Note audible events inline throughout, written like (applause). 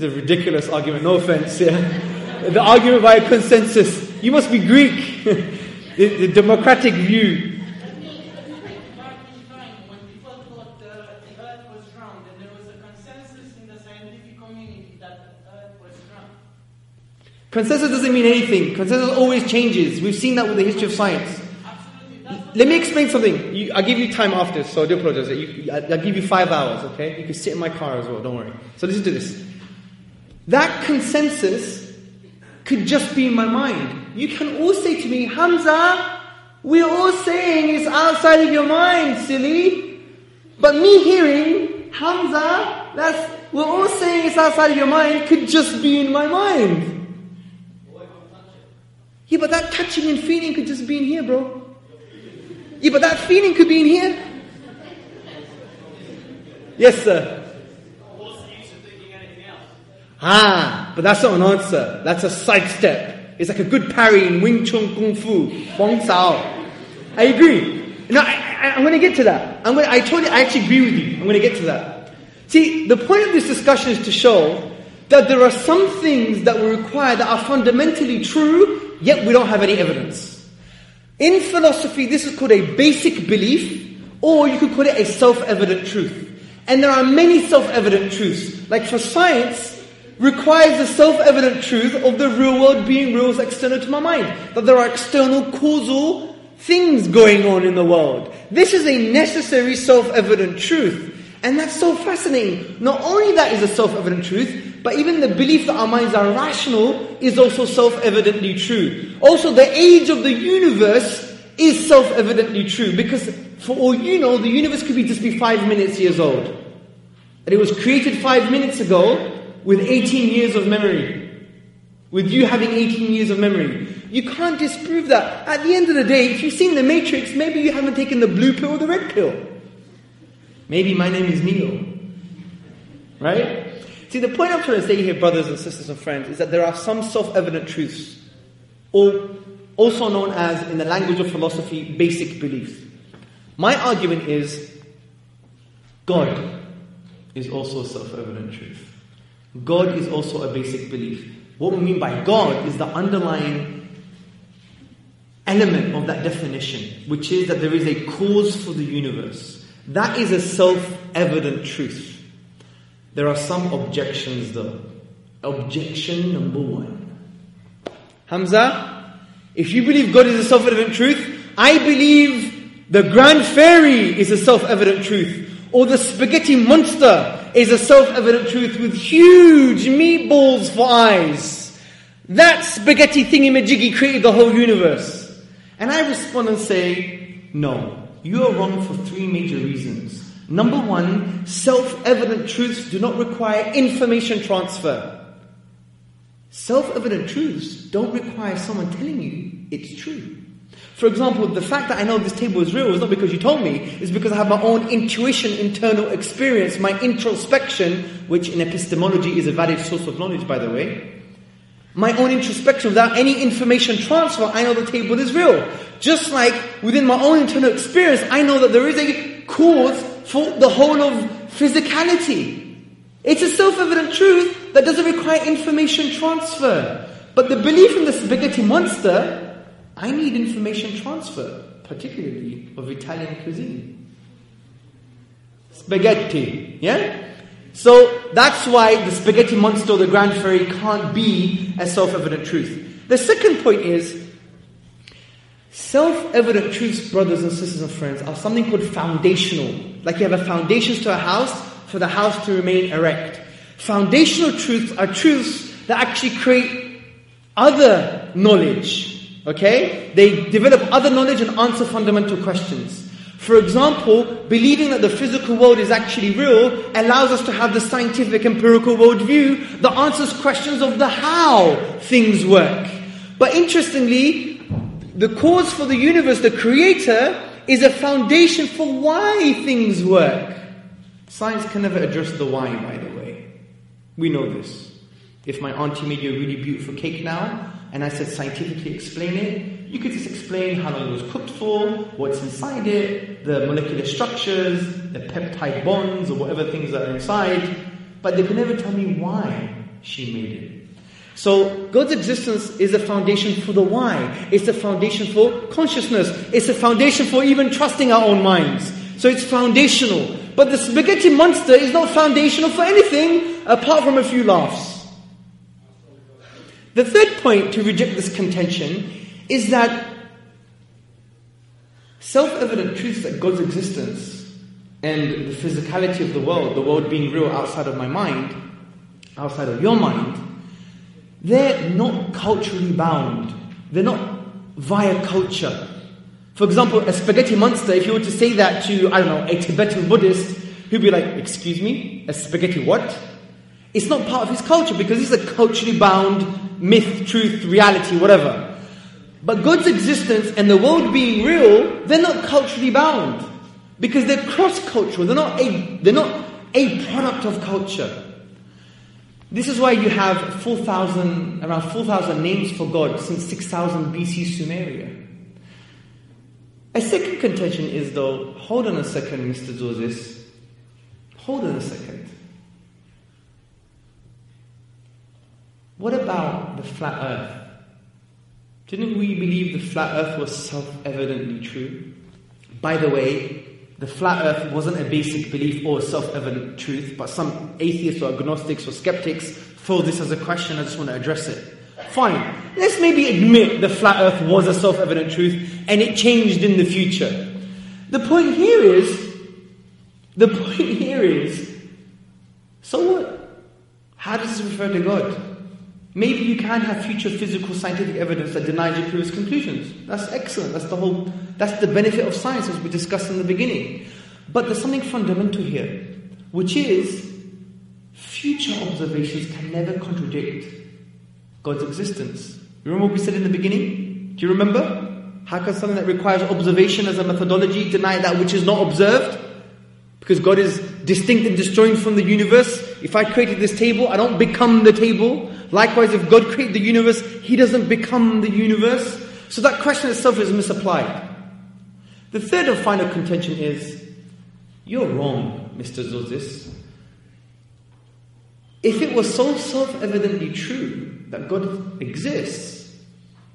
It's a ridiculous argument, no offense. Yeah. the argument by consensus. You must be Greek. (laughs) the, the democratic view. Consensus doesn't mean anything. Consensus always changes. We've seen that with the history of science. Let me explain something. You, I'll give you time after, so I do apologize. You, I'll give you five hours, okay? You can sit in my car as well, don't worry. So listen to this. That consensus could just be in my mind. You can all say to me, Hamza, we're all saying it's outside of your mind, silly. But me hearing, Hamza, that's, we're all saying it's outside of your mind, could just be in my mind. Yeah, but that touching and feeling could just be in here, bro. Yeah, but that feeling could be in here. Yes, sir. Ah, but that's not an answer. That's a sidestep. It's like a good parry in Wing Chun Kung Fu. Huang Sao. I agree. No, I, am going to get to that. I'm going I told you, I actually agree with you. I'm going to get to that. See, the point of this discussion is to show that there are some things that we require that are fundamentally true, yet we don't have any evidence. In philosophy, this is called a basic belief, or you could call it a self-evident truth. And there are many self-evident truths. Like for science, requires the self-evident truth of the real world being real is external to my mind. That there are external causal things going on in the world. This is a necessary self-evident truth. And that's so fascinating. Not only that is a self-evident truth, but even the belief that our minds are rational is also self-evidently true. Also, the age of the universe is self-evidently true because for all you know, the universe could be just be five minutes years old. And it was created five minutes ago with 18 years of memory. With you having 18 years of memory. You can't disprove that. At the end of the day, if you've seen the Matrix, maybe you haven't taken the blue pill or the red pill. Maybe my name is Neo. Right? See, the point I'm trying to say here, brothers and sisters and friends, is that there are some self evident truths, or also known as, in the language of philosophy, basic beliefs. My argument is God is also a self evident truth. God is also a basic belief. What we mean by God is the underlying element of that definition, which is that there is a cause for the universe. That is a self evident truth. There are some objections though. Objection number one. Hamza, if you believe God is a self evident truth, I believe the grand fairy is a self evident truth. Or the spaghetti monster is a self evident truth with huge meatballs for eyes. That spaghetti thingy majiggy created the whole universe. And I respond and say, no, you are wrong for three major reasons. Number one, self evident truths do not require information transfer. Self evident truths don't require someone telling you it's true. For example, the fact that I know this table is real is not because you told me, it's because I have my own intuition, internal experience, my introspection, which in epistemology is a valid source of knowledge, by the way. My own introspection without any information transfer, I know the table is real. Just like within my own internal experience, I know that there is a cause for the whole of physicality. It's a self-evident truth that doesn't require information transfer. But the belief in the spaghetti monster, I need information transfer, particularly of Italian cuisine. Spaghetti, yeah? So that's why the spaghetti monster the grand fairy can't be a self-evident truth. The second point is Self evident truths, brothers and sisters and friends, are something called foundational. Like you have a foundations to a house for the house to remain erect. Foundational truths are truths that actually create other knowledge. Okay? They develop other knowledge and answer fundamental questions. For example, believing that the physical world is actually real allows us to have the scientific empirical worldview that answers questions of the how things work. But interestingly, the cause for the universe, the creator, is a foundation for why things work. Science can never address the why, by the way. We know this. If my auntie made you a really beautiful cake now, and I said scientifically explain it, you could just explain how long it was cooked for, what's inside it, the molecular structures, the peptide bonds, or whatever things are inside, but they could never tell me why. she made it. So God's existence is a foundation for the why. It's a foundation for consciousness. It's a foundation for even trusting our own minds. So it's foundational. But the spaghetti monster is not foundational for anything apart from a few laughs. The third point to reject this contention is that self evident truths like God's existence and the physicality of the world, the world being real outside of my mind, outside of your mind, they're not culturally bound. They're not via culture. For example, a spaghetti monster, if you were to say that to, I don't know, a Tibetan Buddhist, he'd be like, Excuse me, a spaghetti what? It's not part of his culture because it's a culturally bound myth, truth, reality, whatever. But God's existence and the world being real, they're not culturally bound because they're cross cultural. They're not a, they're not a product of culture. This is why you have 4,000, around 4,000 names for God since 6,000 BC Sumeria. A second contention is though, hold on a second, Mr. Tzortzis. Hold on a second. What about the flat earth? Didn't we believe the flat earth was self evidently true? By the way, the flat earth wasn't a basic belief or a self evident truth, but some atheists or agnostics or skeptics throw this as a question. I just want to address it. Fine. Let's maybe admit the flat earth was a self evident truth and it changed in the future. The point here is, the point here is, so what? How does this refer to God? Maybe you can have future physical scientific evidence that denies your previous conclusions. That's excellent. That's the whole, that's the benefit of science as we discussed in the beginning. But there's something fundamental here, which is future observations can never contradict God's existence. You Remember what we said in the beginning? Do you remember? How can something that requires observation as a methodology deny that which is not observed? Because God is distinct and disjoint from the universe. If I created this table, I don't become the table. Likewise, if God created the universe, He doesn't become the universe. So that question itself is misapplied. The third and final contention is you're wrong, Mr. Tzortzis. If it was so self evidently true that God exists,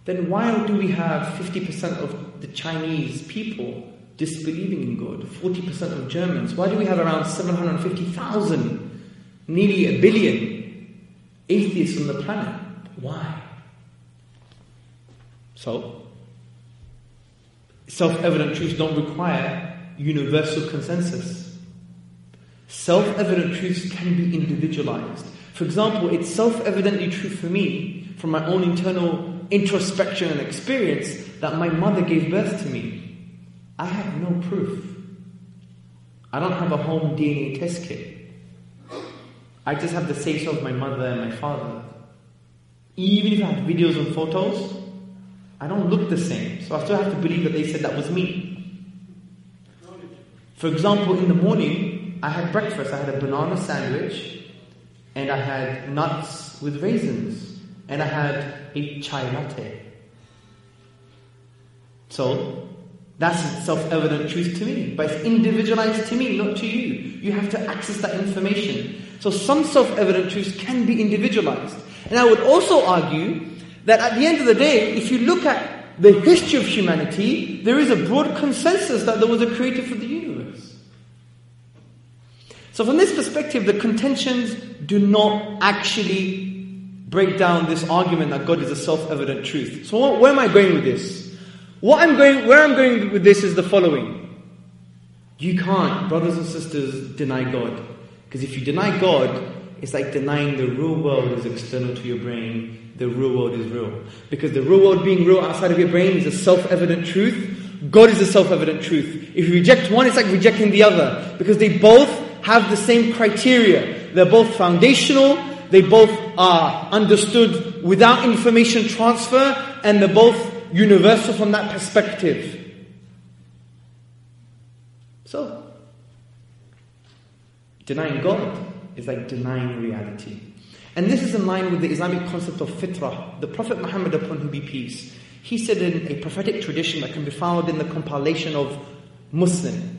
then why do we have 50% of the Chinese people disbelieving in God, 40% of Germans? Why do we have around 750,000, nearly a billion atheists on the planet? Why? So, self evident truths don't require universal consensus. Self evident truths can be individualized. For example, it's self evidently true for me, from my own internal introspection and experience, that my mother gave birth to me. I have no proof. I don't have a home DNA test kit. I just have the say so of my mother and my father. Even if I have videos and photos, I don't look the same. So I still have to believe that they said that was me. For example, in the morning, I had breakfast. I had a banana sandwich and I had nuts with raisins and I had a chai latte. So, that's self-evident truth to me, but it's individualized to me, not to you. You have to access that information. So some self-evident truths can be individualized. And I would also argue that at the end of the day, if you look at the history of humanity, there is a broad consensus that there was a creator for the universe. So from this perspective, the contentions do not actually break down this argument that God is a self-evident truth. So where am I going with this? What I'm going, where I'm going with this is the following. You can't, brothers and sisters, deny God. Because if you deny God, it's like denying the real world is external to your brain, the real world is real. Because the real world being real outside of your brain is a self evident truth. God is a self evident truth. If you reject one, it's like rejecting the other. Because they both have the same criteria. They're both foundational, they both are understood without information transfer, and they're both universal from that perspective. So, denying God is like denying reality. And this is in line with the Islamic concept of fitrah. The Prophet Muhammad, upon whom be peace, he said in a prophetic tradition that can be found in the compilation of Muslim,